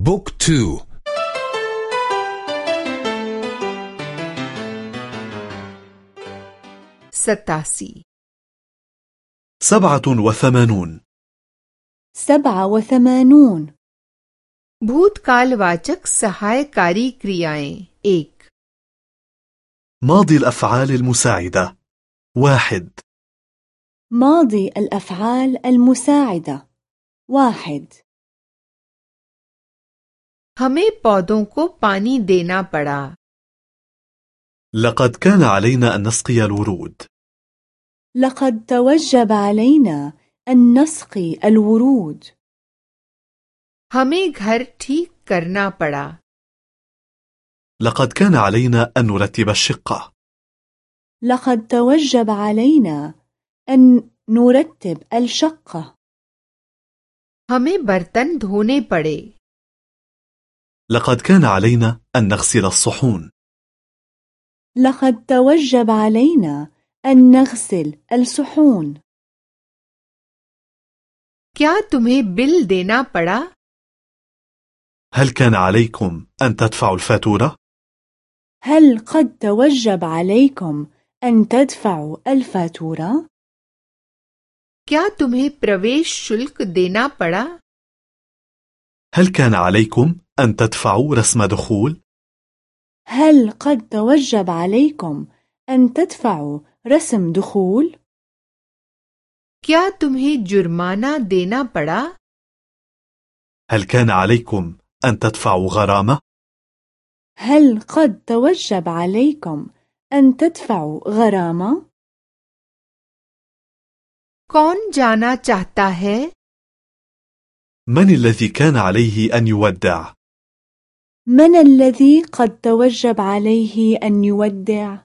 بوك تو ستاسي سبعة وثمانون سبعة وثمانون भूतकालवाचक सहायकारी क्रियाएं एक ماضي الأفعال المساعدة واحد ماضي الأفعال المساعدة واحد हमें पौधों को पानी देना पड़ा لقد كان علينا أن نسقي الورود لقد توجب علينا أن نسقي الورود हमें घर ठीक करना पड़ा لقد كان علينا أن نرتب الشقة لقد توجب علينا أن نرتب الشقة हमें बर्तन धोने पड़े لقد كان علينا أن نغسل الصحون لقد توجب علينا أن نغسل الصحون क्या तुम्हें बिल देना पड़ा هل كان عليكم أن تدفعوا الفاتورة؟ هل قد توجب عليكم أن تدفعوا الفاتورة؟ क्या तुम्हें प्रवेश शुल्क देना पड़ा هل كان عليكم أن تدفعوا رسم دخول؟ هل قد توجب عليكم أن تدفعوا رسم دخول؟ क्या तुम्हें जुर्माना देना पड़ा هل كان عليكم أن تدفعوا غرامة؟ هل قد توجب عليكم أن تدفعوا غرامة؟ कौन जाना चाहता है من الذي كان عليه أن يودع؟ من الذي قد توجب عليه أن يودع؟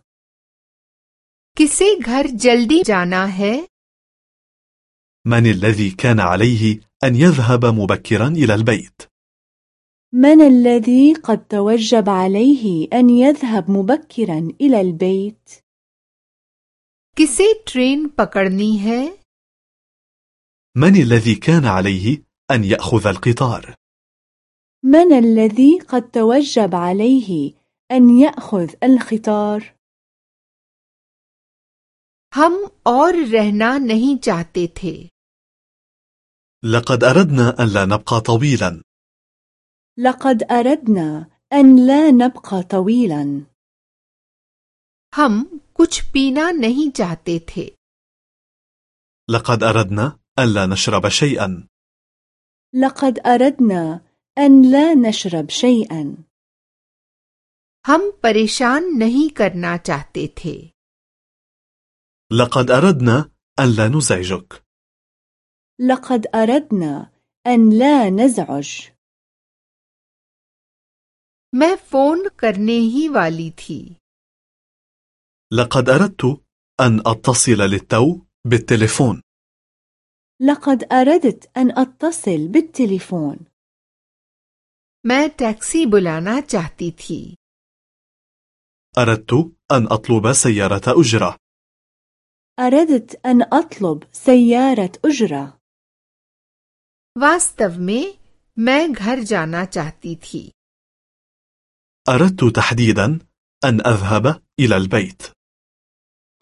किसे घर जल्दी जाना है من الذي كان عليه أن يذهب مبكرا إلى البيت؟ من الذي قد توجب عليه أن يذهب مبكرا إلى البيت؟ किसे ट्रेन पकड़नी है من الذي كان عليه أن يأخذ القطار؟ من الذي قد توجب عليه أن يأخذ القطار؟ हम और रहना नहीं चाहते थे لقد أردنا أن لا نبقى طويلا لقد أردنا أن لا نبقى طويلا हम कुछ पीना नहीं चाहते थे لقد أردنا أن لا نشرب شيئا لقد أردنا أن لا نشرب شيئا हम परेशान नहीं करना चाहते थे لقد أردنا أن لا نزعجك لقد أردنا أن لا نزعج मैं फोन करने ही वाली थी لقد أردت أن أتصل للتو بالتليفون لقد أردت أن أتصل بالتليفون मैं टैक्सी बुलाना चाहती थी أردت أن أطلب سيارة أجرة أردت أن أطلب سيارة أجرة वास्तव में मैं घर जाना चाहती थी أردت تحديدا أن أذهب إلى البيت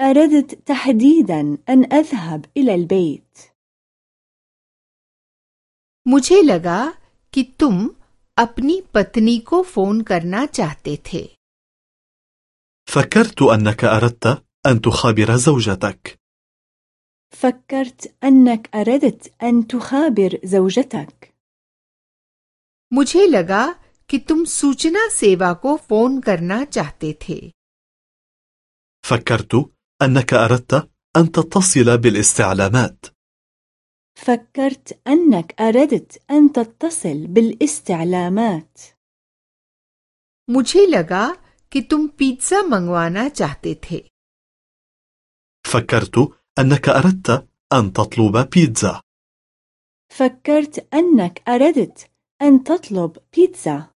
أردت تحديدا أن أذهب إلى البيت मुझे लगा कि तुम अपनी पत्नी को फोन करना चाहते थे فكرت أنك أردت أن تخابر زوجتك فكرت أنك أردت أن تخابر زوجتك मुझे लगा कि तुम सूचना सेवा को फोन करना चाहते थे فكرت أنك أردت أن تتصل بالاستعلامات فكرت أنك أردت أن تتصل بالاستعلامات मुझे लगा कि तुम पिज्जा मंगवाना चाहते थे فكرت أنك أردت أن تطلب بيتزا فكرت أنك أردت أن تطلب بيتزا